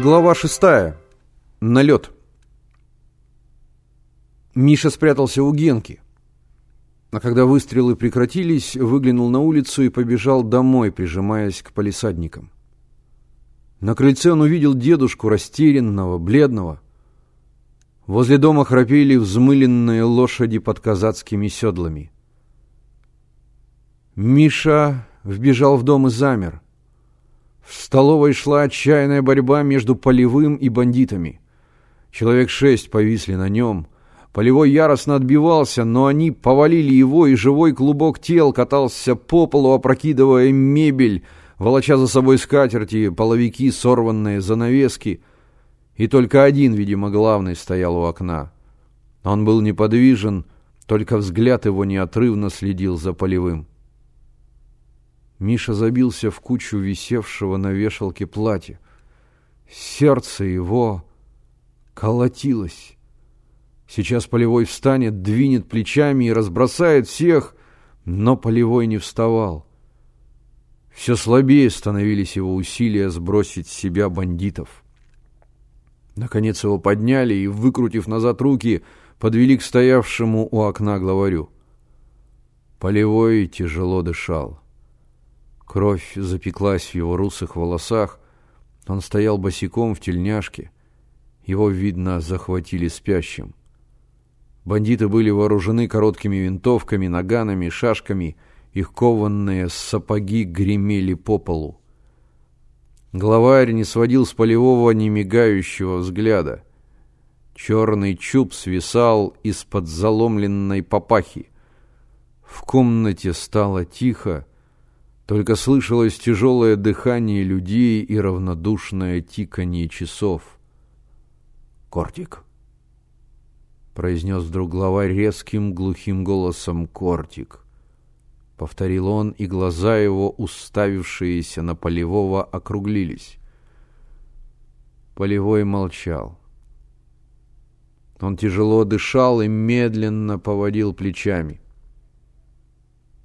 Глава шестая. Налет. Миша спрятался у Генки. А когда выстрелы прекратились, выглянул на улицу и побежал домой, прижимаясь к палисадникам. На крыльце он увидел дедушку, растерянного, бледного. Возле дома храпели взмыленные лошади под казацкими седлами. Миша вбежал в дом и замер. В столовой шла отчаянная борьба между полевым и бандитами. Человек шесть повисли на нем. Полевой яростно отбивался, но они повалили его, и живой клубок тел катался по полу, опрокидывая мебель, волоча за собой скатерти, половики, сорванные занавески. И только один, видимо, главный стоял у окна. Он был неподвижен, только взгляд его неотрывно следил за полевым. Миша забился в кучу висевшего на вешалке платья. Сердце его колотилось. Сейчас Полевой встанет, двинет плечами и разбросает всех, но Полевой не вставал. Все слабее становились его усилия сбросить с себя бандитов. Наконец его подняли и, выкрутив назад руки, подвели к стоявшему у окна главарю. Полевой тяжело дышал. Кровь запеклась в его русых волосах. Он стоял босиком в тельняшке. Его, видно, захватили спящим. Бандиты были вооружены короткими винтовками, наганами, шашками. Их кованные сапоги гремели по полу. Главарь не сводил с полевого немигающего взгляда. Черный чуб свисал из-под заломленной папахи. В комнате стало тихо, только слышалось тяжелое дыхание людей и равнодушное тиканье часов. «Кортик!» — произнес вдруг главарь резким глухим голосом «Кортик!» Повторил он, и глаза его, уставившиеся на Полевого, округлились. Полевой молчал. Он тяжело дышал и медленно поводил плечами.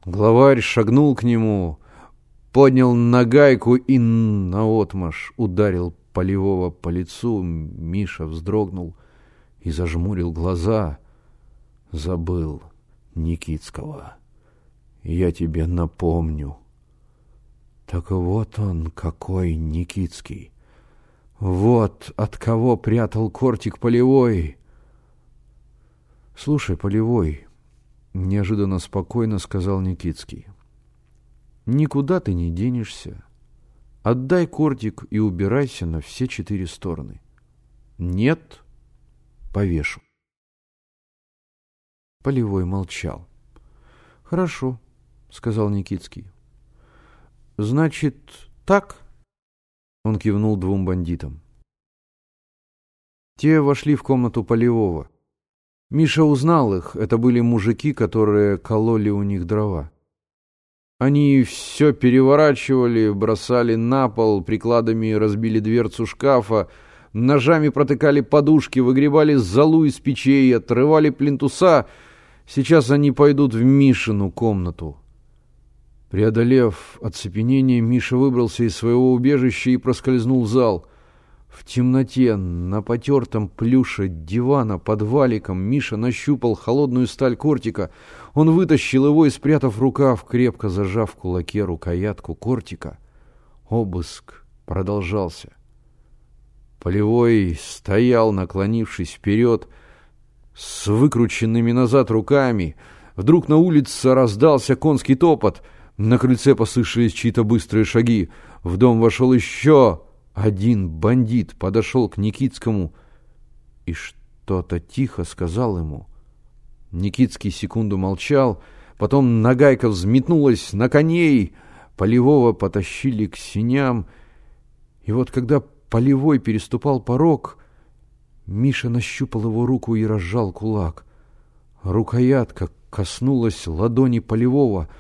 Главарь шагнул к нему, поднял нагайку и наотмашь ударил полевого по лицу. Миша вздрогнул и зажмурил глаза. Забыл Никитского. Я тебе напомню. Так вот он какой Никитский. Вот от кого прятал кортик полевой. Слушай, полевой, неожиданно спокойно сказал Никитский. Никуда ты не денешься. Отдай кортик и убирайся на все четыре стороны. Нет, повешу. Полевой молчал. Хорошо, сказал Никитский. Значит, так? Он кивнул двум бандитам. Те вошли в комнату Полевого. Миша узнал их. Это были мужики, которые кололи у них дрова. Они все переворачивали, бросали на пол, прикладами разбили дверцу шкафа, ножами протыкали подушки, выгребали золу из печей, отрывали плинтуса. Сейчас они пойдут в Мишину комнату. Преодолев оцепенение, Миша выбрался из своего убежища и проскользнул в зал — в темноте, на потертом плюше дивана под валиком, Миша нащупал холодную сталь кортика. Он вытащил его и, спрятав рукав, крепко зажав в кулаке рукоятку кортика. Обыск продолжался. Полевой стоял, наклонившись вперед, с выкрученными назад руками. Вдруг на улице раздался конский топот. На крыльце послышались чьи-то быстрые шаги. В дом вошел еще один бандит подошел к Никитскому и что-то тихо сказал ему. Никитский секунду молчал, потом нагайка взметнулась на коней, Полевого потащили к синям, и вот когда Полевой переступал порог, Миша нащупал его руку и разжал кулак. Рукоятка коснулась ладони Полевого —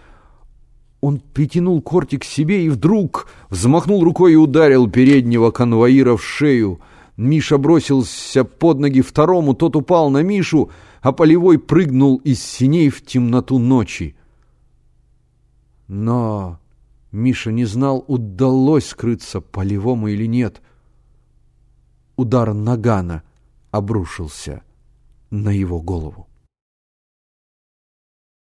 он притянул кортик к себе и вдруг взмахнул рукой и ударил переднего конвоира в шею. Миша бросился под ноги второму, тот упал на Мишу, а Полевой прыгнул из синей в темноту ночи. Но Миша не знал, удалось скрыться Полевому или нет. удар нагана обрушился на его голову.